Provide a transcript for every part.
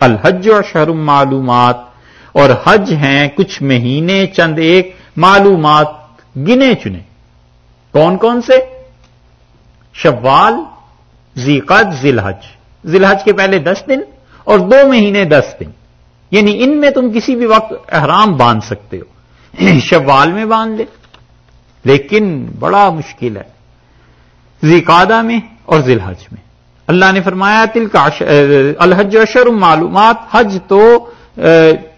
الحج اور شہر معلومات، اور حج ہیں کچھ مہینے، چند ایک معلومات، گنے چنے۔ کون کون سے؟ شوال زیقت ذی الحج ذی الحج کے پہلے دس دن اور دو مہینے دس دن۔ یعنی ان میں تم کسی بھی وقت احرام باندھ سکتے ہو۔ شوال میں باندھ لے۔ لیکن بڑا مشکل ہے۔ زیقادہ میں اور ذی الحج میں۔ اللہ نے فرمایا تل کا الحج اشر معلومات، حج تو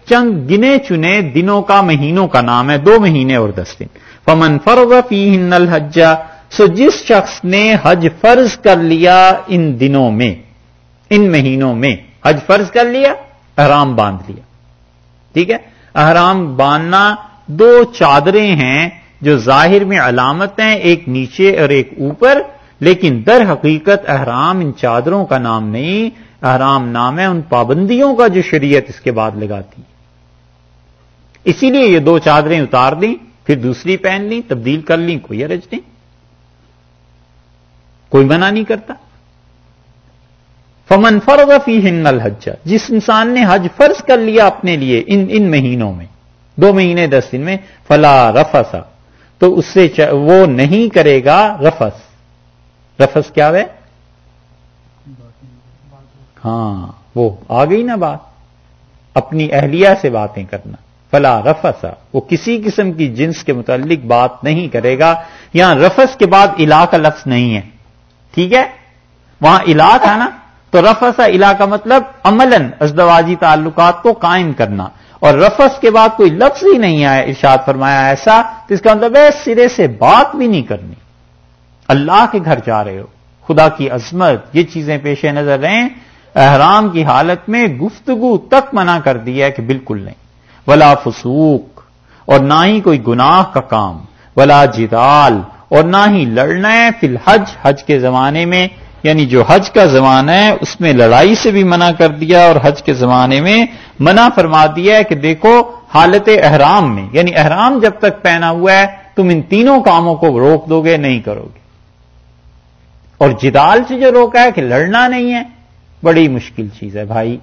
چند گنے چنے دنوں کا، مہینوں کا نام ہے، دو مہینے اور دس دن۔ پمن فرغ فی الحجا سو جس شخص نے حج فرض کر لیا ان دنوں میں، ان مہینوں میں حج فرض کر لیا، احرام باندھ لیا۔ ٹھیک ہے؟ احرام باندھنا دو چادریں ہیں جو ظاہر میں علامت ہیں، ایک نیچے اور ایک اوپر۔ لیکن در حقیقت احرام ان چادروں کا نام نہیں، احرام نام ہے ان پابندیوں کا جو شریعت اس کے بعد لگاتی۔ اسی لیے یہ دو چادریں اتار دیں، پھر دوسری پہن لیں، تبدیل کر لیں، کوئی ارج نہیں۔ کوئی منع نہیں کرتا۔ فمن فرغ فی ہن الحج۔ جس انسان نے حج فرض کر لیا اپنے لیے ان ان مہینوں میں، دو مہینے، دس دن میں، فلا رفسا تو اس سے وہ نہیں کرے گا رفس رفس کیا ہے ہاں وہ آ گئی نا بات۔ اپنی اہلیہ سے باتیں کرنا۔ فلا رفسا، وہ کسی قسم کی جنس کے متعلق بات نہیں کرے گا۔ یہاں رفس کے بعد علا کا لفظ نہیں ہے۔ ٹھیک ہے؟ وہاں علا تھا نا، تو رفسا علا کا مطلب عملاً ازدواجی تعلقات کو قائم کرنا۔ اور رفس کے بعد کوئی لفظ ہی نہیں آیا، ارشاد فرمایا ایسا، تو اس کا مطلب ہے سرے سے بات بھی نہیں کرنی۔ اللہ کے گھر جا رہے ہو، خدا کی عظمت، یہ چیزیں پیش نظر رہیں، احرام کی حالت میں گفتگو تک منع کر دیا ہے کہ بالکل نہیں۔ ولا فسوق، اور نہ ہی کوئی گناہ کا کام، ولا جدال، اور نہ ہی لڑنا ہے فی الحج، حج کے زمانے میں یعنی جو حج کا زمانہ ہے، اس میں لڑائی سے بھی منع کر دیا اور حج کے زمانے میں منع فرما دیا ہے کہ دیکھو حالت احرام میں یعنی احرام جب تک پہنا ہوا ہے، تم ان تینوں کاموں کو روک دو گے، نہیں کرو گے۔ اور جدال سے جو روکا ہے کہ لڑنا نہیں ہے، بڑی مشکل چیز ہے بھائی۔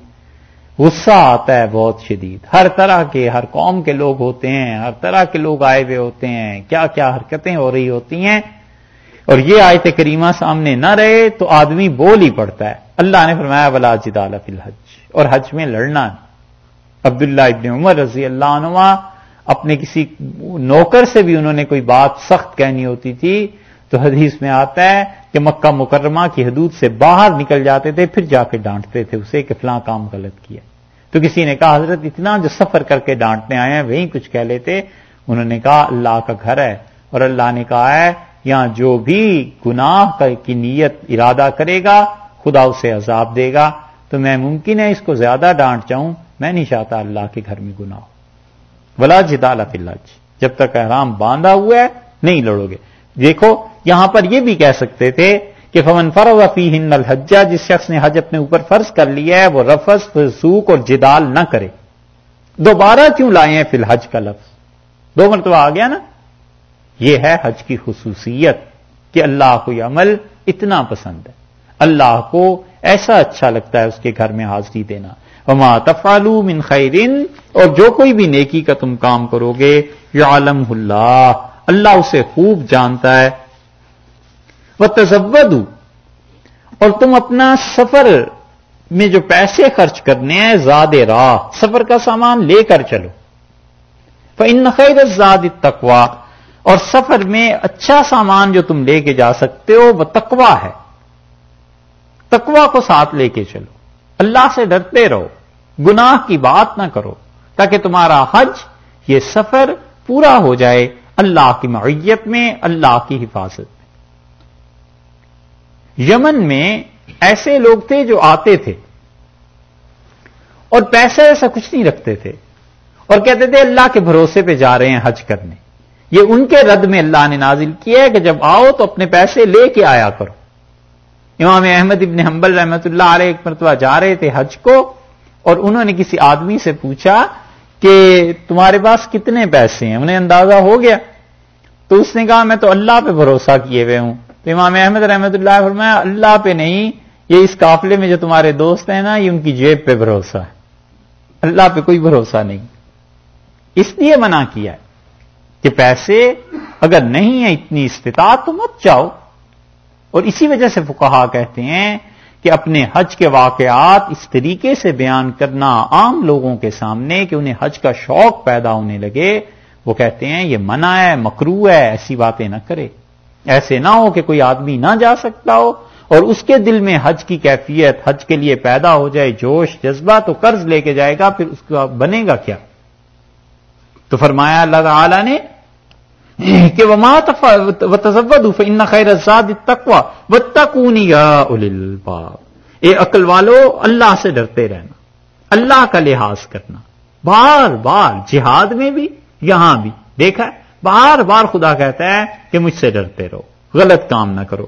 غصہ آتا ہے بہت شدید۔ ہر طرح کے، ہر قوم کے لوگ ہوتے ہیں، ہر طرح کے لوگ آئے ہوئے ہوتے ہیں۔ کیا کیا حرکتیں ہو رہی ہوتی ہیں؟ اور یہ آیت کریمہ سامنے نہ رہے تو آدمی بول ہی پڑتا ہے۔ اللہ نے فرمایا بلا جدال فی الحج۔ اور حج میں لڑنا۔ عبداللہ ابن عمر رضی اللہ عنہ اپنے کسی نوکر سے بھی انہوں نے کوئی بات سخت کہنی ہوتی تھی۔ تو حدیث میں آتا ہے کہ مکہ مکرمہ کی حدود سے باہر نکل جاتے تھے، پھر جا کے ڈانٹتے تھے اسے کہ فلاں کام غلط کیا۔ تو کسی نے کہا، حضرت اتنا جو سفر کر کے ڈانٹنے آئے ہیں وہیں کچھ کہہ لیتے۔ انہوں نے کہا، اللہ کا گھر ہے۔ اور اللہ نے کہا ہے، یہاں جو بھی گناہ کی نیت ارادہ کرے گا، خدا اسے عذاب دے گا۔ تو میں ممکن ہے اس کو زیادہ ڈانٹ جاؤں، میں نہیں چاہتا اللہ کے گھر میں گناہ ولا جدال فلج جب تک احرام باندھا ہوا ہے، نہیں لڑو گے۔ دیکھو یہاں پر یہ بھی کہہ سکتے تھے کہ فمن فرغ فی ہند الحجہ جس شخص نے حج اپنے اوپر فرض کر لیا ہے، وہ رفس فسوق اور جدال نہ کرے۔ دوبارہ کیوں لائے ہیں فی الحج کا لفظ؟ دو مرتبہ آ گیا نا؟ یہ ہے حج کی خصوصیت کہ اللہ کو یہ عمل اتنا پسند ہے۔ اللہ کو ایسا اچھا لگتا ہے اس کے گھر میں حاضری دینا۔ وما تفالو من خیرن اور جو کوئی بھی نیکی کا تم کام کرو گے یا عالم اللہ۔ اللہ اسے خوب جانتا ہے۔ وہ تزود اور تم اپنا سفر میں جو پیسے خرچ کرنے ہیں زاد راہ، سفر کا سامان لے کر چلو۔ ان خیر زاد تقوا اور سفر میں اچھا سامان جو تم لے کے جا سکتے ہو، وہ تقوا ہے۔ تقوا کو ساتھ لے کے چلو۔ اللہ سے ڈرتے رہو۔ گناہ کی بات نہ کرو۔ تاکہ تمہارا حج، یہ سفر پورا ہو جائے۔ اللہ کی معیت میں، اللہ کی حفاظت۔ یمن میں ایسے لوگ تھے جو آتے تھے اور پیسے ایسا کچھ نہیں رکھتے تھے اور کہتے تھے اللہ کے بھروسے پہ جا رہے ہیں حج کرنے۔ یہ ان کے رد میں اللہ نے نازل کیا ہے کہ جب آؤ تو اپنے پیسے لے کے آیا کرو۔ امام احمد ابن حنبل رحمت اللہ علیہ ایک مرتبہ جا رہے تھے حج کو اور انہوں نے کسی آدمی سے پوچھا کہ تمہارے پاس کتنے پیسے ہیں؟ انہیں اندازہ ہو گیا۔ تو اس نے کہا، میں تو اللہ پہ بھروسہ کیے ہوئے ہوں۔ تو امام احمد رحمت اللہ فرمایا، اللہ پہ نہیں، یہ اس قافلے میں جو تمہارے دوست ہیں نا، یہ ان کی جیب پہ بھروسہ ہے۔ اللہ پہ کوئی بھروسہ نہیں۔ اس لیے منع کیا ہے کہ پیسے اگر نہیں ہے اتنی استطاعت تو مت جاؤ۔ اور اسی وجہ سے فکہ کہتے ہیں کہ اپنے حج کے واقعات اس طریقے سے بیان کرنا عام لوگوں کے سامنے کہ انہیں حج کا شوق پیدا ہونے لگے۔ وہ کہتے ہیں، یہ منع ہے مکرو ہے، ایسی باتیں نہ کرے۔ ایسے نہ ہو کہ کوئی آدمی نہ جا سکتا ہو اور اس کے دل میں حج کی کیفیت، حج کے لیے پیدا ہو جائے جوش، جذبہ تو قرض لے کے جائے گا، پھر اس کا بنے گا کیا؟ تو فرمایا اللہ تعالی نے کہ وہ مات ان خیر تکوا و تکونی اے عقل والو، اللہ سے ڈرتے رہنا، اللہ کا لحاظ کرنا۔ بار بار جہاد میں بھی، یہاں بھی، دیکھا ہے؟ بار بار خدا کہتا ہے کہ مجھ سے ڈرتے رہو غلط کام نہ کرو۔